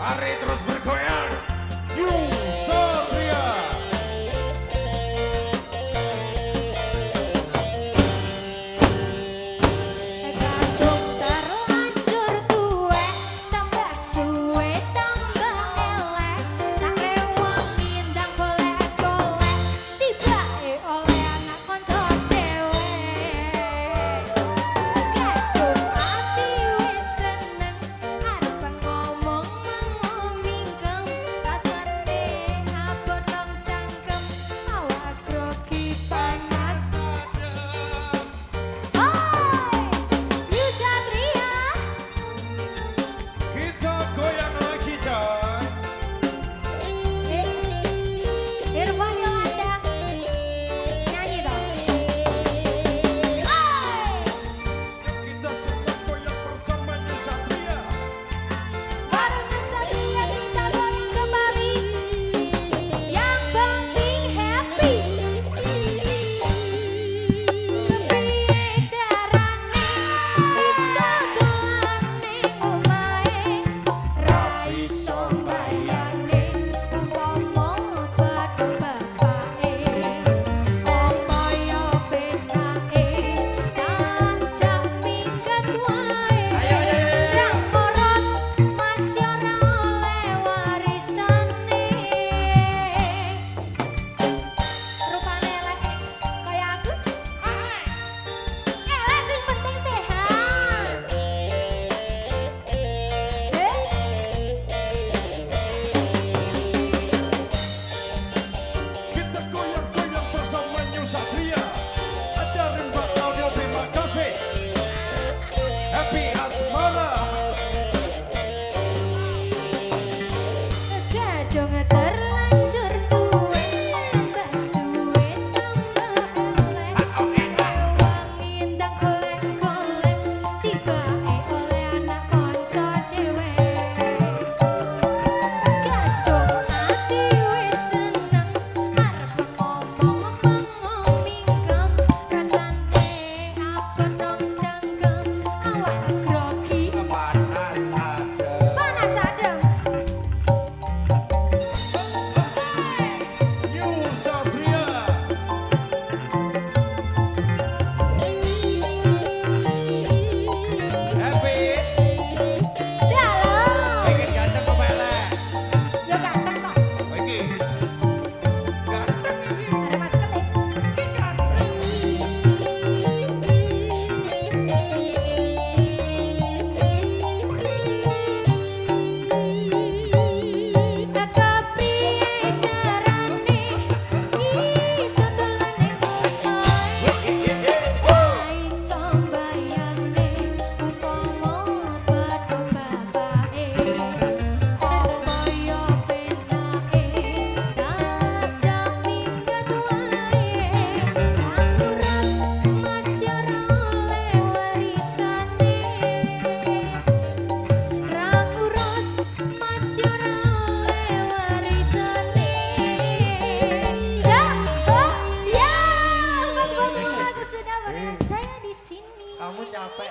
a retrospirkoja.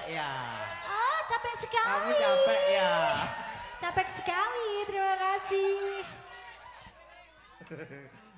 ya. Oh, capek sekali. Kamu capek ya. Capek sekali, terima kasih.